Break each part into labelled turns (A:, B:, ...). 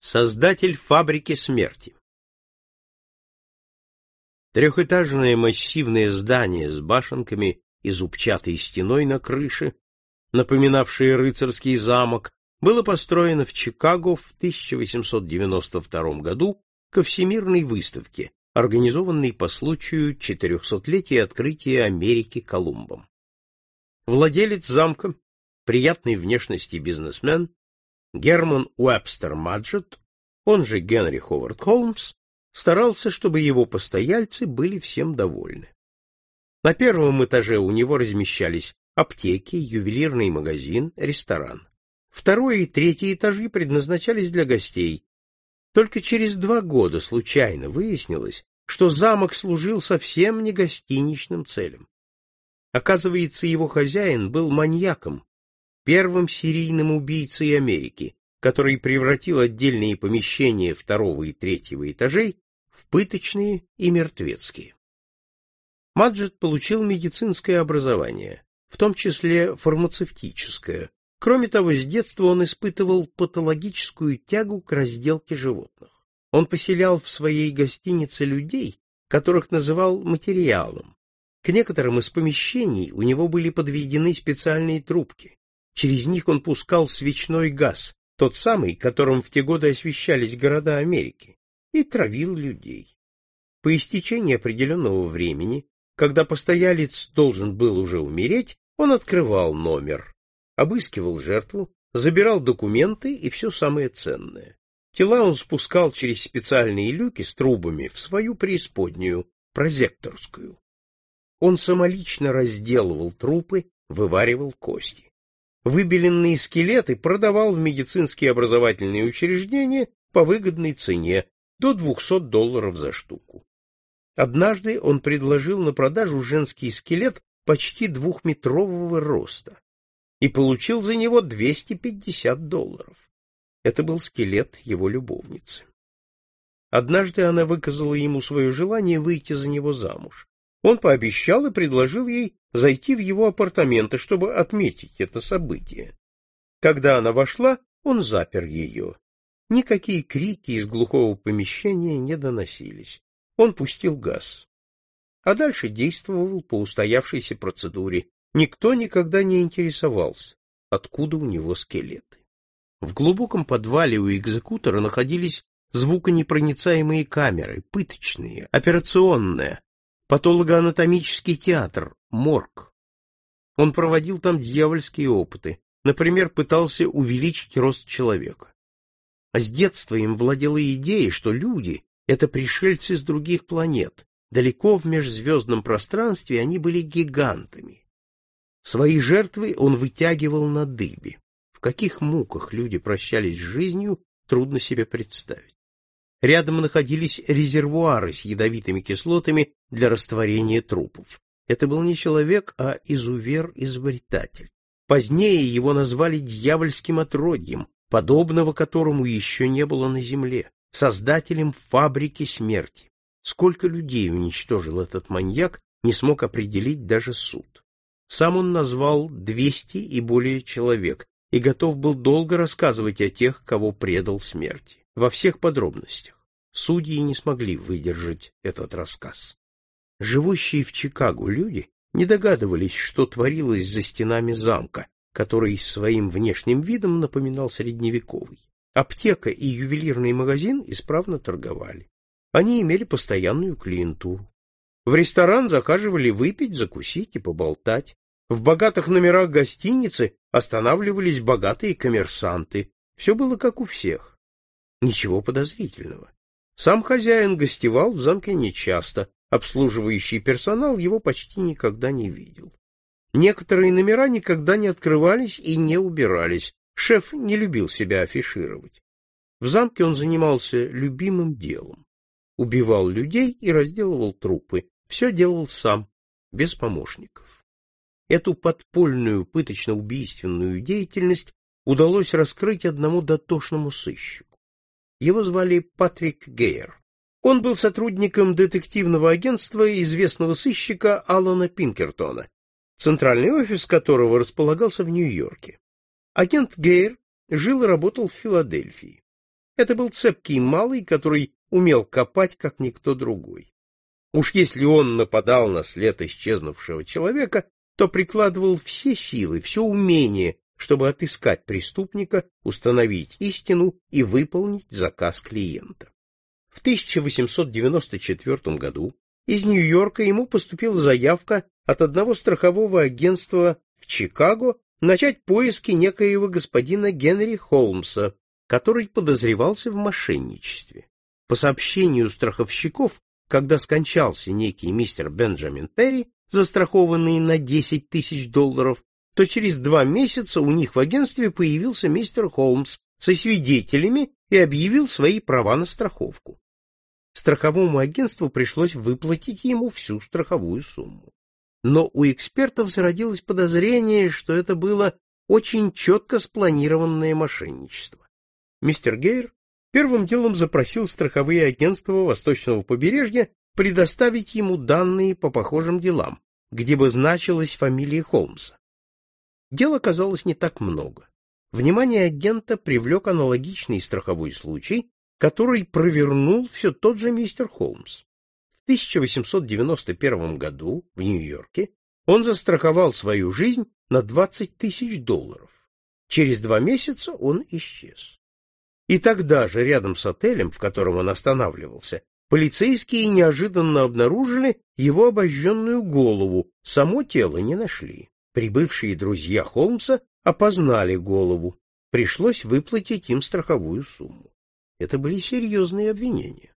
A: Создатель фабрики смерти. Трехэтажное массивное здание с башенками и зубчатой стеной на крыше, напоминавшее рыцарский замок, было построено в Чикаго в 1892 году ко Всемирной выставке, организованной по случаю 400-летия открытия Америки Колумбом. Владелец замка, приятной внешности бизнесмен, Герман Уэбстер Маджет, он же Генри Ховард Холмс, старался, чтобы его постояльцы были всем довольны. На первом этаже у него размещались аптеки, ювелирный магазин, ресторан. Второй и третий этажи предназначались для гостей. Только через два года случайно выяснилось, что замок служил совсем не гостиничным целям. Оказывается, его хозяин был маньяком, первым серийным убийцей Америки, который превратил отдельные помещения второго и третьего этажей в пыточные и мертвецкие. Маджет получил медицинское образование, в том числе фармацевтическое. Кроме того, с детства он испытывал патологическую тягу к разделке животных. Он поселял в своей гостинице людей, которых называл материалом. К некоторым из помещений у него были подведены специальные трубки, Через них он пускал свечной газ, тот самый, которым в те годы освещались города Америки, и травил людей. По истечении определенного времени, когда постоялец должен был уже умереть, он открывал номер, обыскивал жертву, забирал документы и все самое ценное. Тела он спускал через специальные люки с трубами в свою преисподнюю, прозекторскую. Он самолично разделывал трупы, вываривал кости выбеленные скелеты продавал в медицинские образовательные учреждения по выгодной цене до 200 долларов за штуку. Однажды он предложил на продажу женский скелет почти двухметрового роста и получил за него 250 долларов. Это был скелет его любовницы. Однажды она выказала ему свое желание выйти за него замуж. Он пообещал и предложил ей зайти в его апартаменты, чтобы отметить это событие. Когда она вошла, он запер ее. Никакие крики из глухого помещения не доносились. Он пустил газ. А дальше действовал по устоявшейся процедуре. Никто никогда не интересовался, откуда у него скелеты. В глубоком подвале у экзекутора находились звуконепроницаемые камеры, пыточные, операционная, патологоанатомический театр, морг. Он проводил там дьявольские опыты, например, пытался увеличить рост человека. А с детства им владела идея, что люди — это пришельцы с других планет, далеко в межзвездном пространстве они были гигантами. Свои жертвы он вытягивал на дыбе. В каких муках люди прощались с жизнью, трудно себе представить. Рядом находились резервуары с ядовитыми кислотами для растворения трупов. Это был не человек, а изувер-изобретатель. Позднее его назвали дьявольским отродьем, подобного которому еще не было на земле, создателем фабрики смерти. Сколько людей уничтожил этот маньяк, не смог определить даже суд. Сам он назвал 200 и более человек и готов был долго рассказывать о тех, кого предал смерти во всех подробностях. Судьи не смогли выдержать этот рассказ. Живущие в Чикаго люди не догадывались, что творилось за стенами замка, который своим внешним видом напоминал средневековый. Аптека и ювелирный магазин исправно торговали. Они имели постоянную клиентуру. В ресторан захаживали выпить, закусить и поболтать. В богатых номерах гостиницы останавливались богатые коммерсанты. Все было как у всех. Ничего подозрительного. Сам хозяин гостевал в замке нечасто, обслуживающий персонал его почти никогда не видел. Некоторые номера никогда не открывались и не убирались. Шеф не любил себя афишировать. В замке он занимался любимым делом. Убивал людей и разделывал трупы. Все делал сам, без помощников. Эту подпольную пыточно-убийственную деятельность удалось раскрыть одному дотошному сыщику. Его звали Патрик Гейер. Он был сотрудником детективного агентства известного сыщика Алана Пинкертона, центральный офис которого располагался в Нью-Йорке. Агент Гейер жил и работал в Филадельфии. Это был цепкий малый, который умел копать, как никто другой. Уж если он нападал на след исчезнувшего человека, то прикладывал все силы, все умение, чтобы отыскать преступника, установить истину и выполнить заказ клиента. В 1894 году из Нью-Йорка ему поступила заявка от одного страхового агентства в Чикаго начать поиски некоего господина Генри Холмса, который подозревался в мошенничестве. По сообщению страховщиков, когда скончался некий мистер Бенджамин Перри, застрахованный на 10 тысяч долларов, то через два месяца у них в агентстве появился мистер Холмс со свидетелями и объявил свои права на страховку. Страховому агентству пришлось выплатить ему всю страховую сумму. Но у экспертов зародилось подозрение, что это было очень четко спланированное мошенничество. Мистер Гейр первым делом запросил страховые агентства Восточного побережья предоставить ему данные по похожим делам, где бы значилась фамилия Холмса. Дел оказалось не так много. Внимание агента привлек аналогичный страховой случай, который провернул все тот же мистер Холмс. В 1891 году в Нью-Йорке он застраховал свою жизнь на 20 тысяч долларов. Через два месяца он исчез. И тогда же рядом с отелем, в котором он останавливался, полицейские неожиданно обнаружили его обожженную голову, само тело не нашли. Прибывшие друзья Холмса опознали голову, пришлось выплатить им страховую сумму. Это были серьезные обвинения.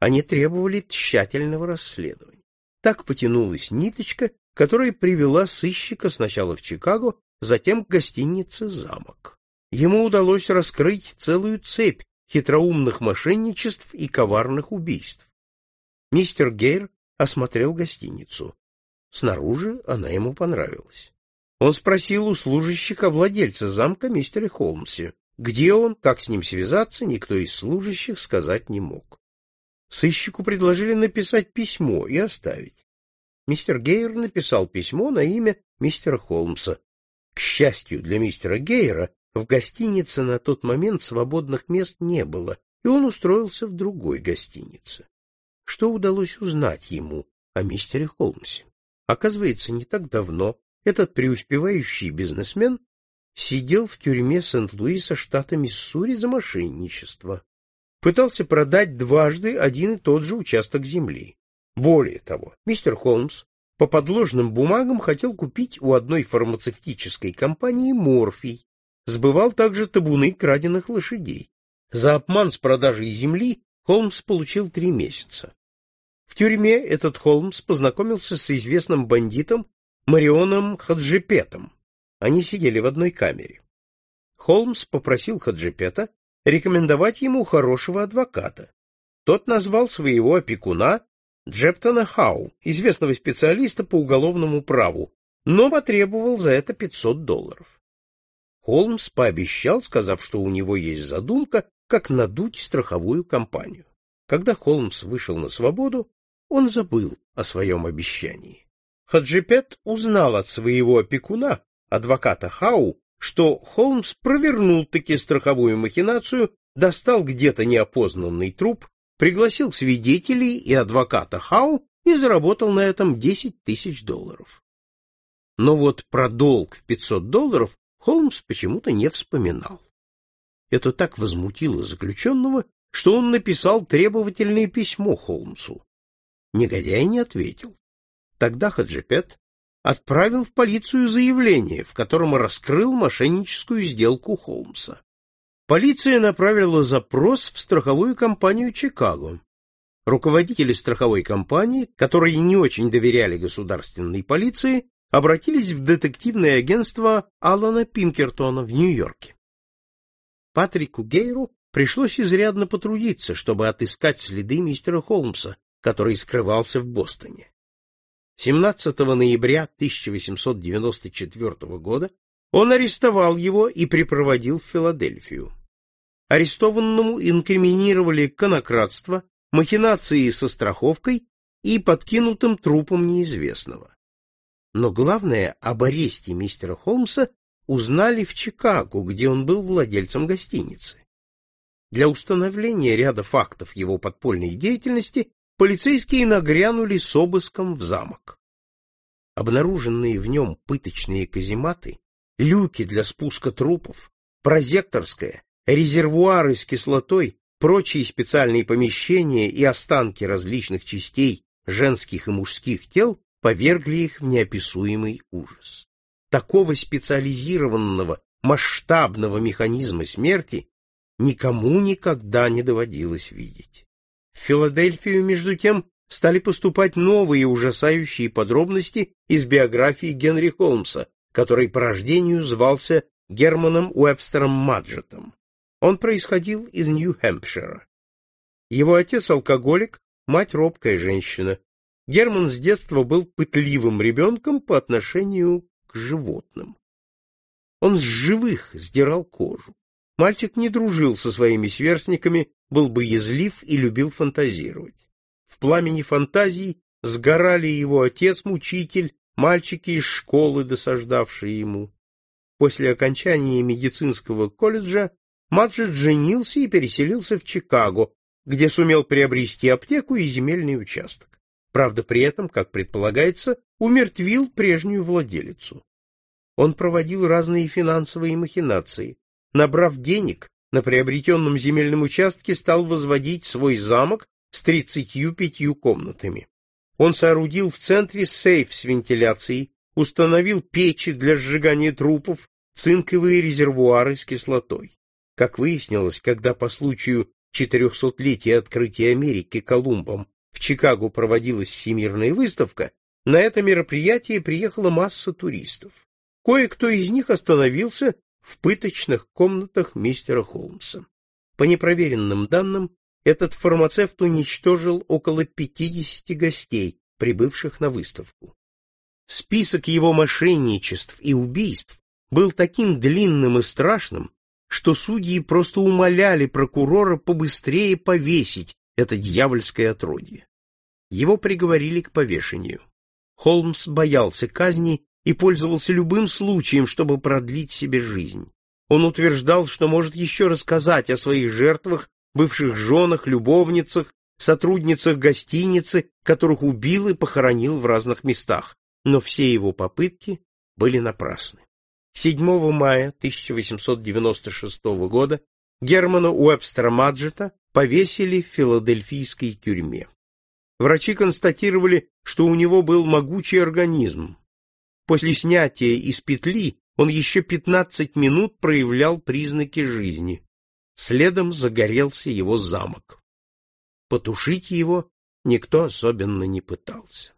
A: Они требовали тщательного расследования. Так потянулась ниточка, которая привела сыщика сначала в Чикаго, затем к гостинице «Замок». Ему удалось раскрыть целую цепь хитроумных мошенничеств и коварных убийств. Мистер Гейр осмотрел гостиницу. Снаружи она ему понравилась. Он спросил у служащих о владельце замка мистере Холмсе. Где он, как с ним связаться, никто из служащих сказать не мог. Сыщику предложили написать письмо и оставить. Мистер Гейер написал письмо на имя мистера Холмса. К счастью для мистера Гейера, в гостинице на тот момент свободных мест не было, и он устроился в другой гостинице. Что удалось узнать ему о мистере Холмсе? Оказывается, не так давно этот преуспевающий бизнесмен сидел в тюрьме Сент-Луиса, штата Миссури, за мошенничество. Пытался продать дважды один и тот же участок земли. Более того, мистер Холмс по подложным бумагам хотел купить у одной фармацевтической компании морфий, сбывал также табуны краденных лошадей. За обман с продажей земли Холмс получил три месяца. В тюрьме этот Холмс познакомился с известным бандитом Марионом Хаджипетом. Они сидели в одной камере. Холмс попросил Хаджипета рекомендовать ему хорошего адвоката. Тот назвал своего опекуна Джептона Хау, известного специалиста по уголовному праву, но потребовал за это 500 долларов. Холмс пообещал, сказав, что у него есть задумка, как надуть страховую компанию. Когда Холмс вышел на свободу, он забыл о своем обещании. Хаджипет узнал от своего опекуна, адвоката Хау, что Холмс провернул таки страховую махинацию, достал где-то неопознанный труп, пригласил свидетелей и адвоката Хау и заработал на этом 10 тысяч долларов. Но вот про долг в 500 долларов Холмс почему-то не вспоминал. Это так возмутило заключенного, что он написал требовательное письмо Холмсу. Негодяй не ответил. Тогда Хаджипет отправил в полицию заявление, в котором раскрыл мошенническую сделку Холмса. Полиция направила запрос в страховую компанию Чикаго. Руководители страховой компании, которые не очень доверяли государственной полиции, обратились в детективное агентство Алана Пинкертона в Нью-Йорке. Патрику Гейру пришлось изрядно потрудиться, чтобы отыскать следы мистера Холмса, который скрывался в Бостоне. 17 ноября 1894 года он арестовал его и припроводил в Филадельфию. Арестованному инкриминировали конократство, махинации со страховкой и подкинутым трупом неизвестного. Но главное, об аресте мистера Холмса узнали в Чикаго, где он был владельцем гостиницы. Для установления ряда фактов его подпольной деятельности полицейские нагрянули с обыском в замок. Обнаруженные в нем пыточные казематы, люки для спуска трупов, прозекторская, резервуары с кислотой, прочие специальные помещения и останки различных частей женских и мужских тел повергли их в неописуемый ужас. Такого специализированного, масштабного механизма смерти никому никогда не доводилось видеть. В Филадельфию, между тем, стали поступать новые ужасающие подробности из биографии Генри Холмса, который по рождению звался Германом Уэбстером Маджетом. Он происходил из Нью-Хэмпшира. Его отец алкоголик, мать робкая женщина. Герман с детства был пытливым ребенком по отношению к животным. Он с живых сдирал кожу. Мальчик не дружил со своими сверстниками, был боязлив и любил фантазировать. В пламени фантазий сгорали его отец-мучитель, мальчики из школы, досаждавшие ему. После окончания медицинского колледжа Маджет женился и переселился в Чикаго, где сумел приобрести аптеку и земельный участок. Правда, при этом, как предполагается, умертвил прежнюю владелицу. Он проводил разные финансовые махинации. Набрав денег, на приобретенном земельном участке стал возводить свой замок с тридцатью пятью комнатами. Он соорудил в центре сейф с вентиляцией, установил печи для сжигания трупов, цинковые резервуары с кислотой. Как выяснилось, когда по случаю четырехсотлетия открытия Америки Колумбом в Чикаго проводилась всемирная выставка, на это мероприятие приехала масса туристов. Кое-кто из них остановился в пыточных комнатах мистера Холмса. По непроверенным данным, этот фармацевт уничтожил около 50 гостей, прибывших на выставку. Список его мошенничеств и убийств был таким длинным и страшным, что судьи просто умоляли прокурора побыстрее повесить это дьявольское отродье. Его приговорили к повешению. Холмс боялся казни и пользовался любым случаем, чтобы продлить себе жизнь. Он утверждал, что может еще рассказать о своих жертвах, бывших женах, любовницах, сотрудницах гостиницы, которых убил и похоронил в разных местах, но все его попытки были напрасны. 7 мая 1896 года Германа Уэбстера Маджета повесили в филадельфийской тюрьме. Врачи констатировали, что у него был могучий организм. После снятия из петли он еще 15 минут проявлял признаки жизни. Следом загорелся его замок. Потушить его никто особенно не пытался.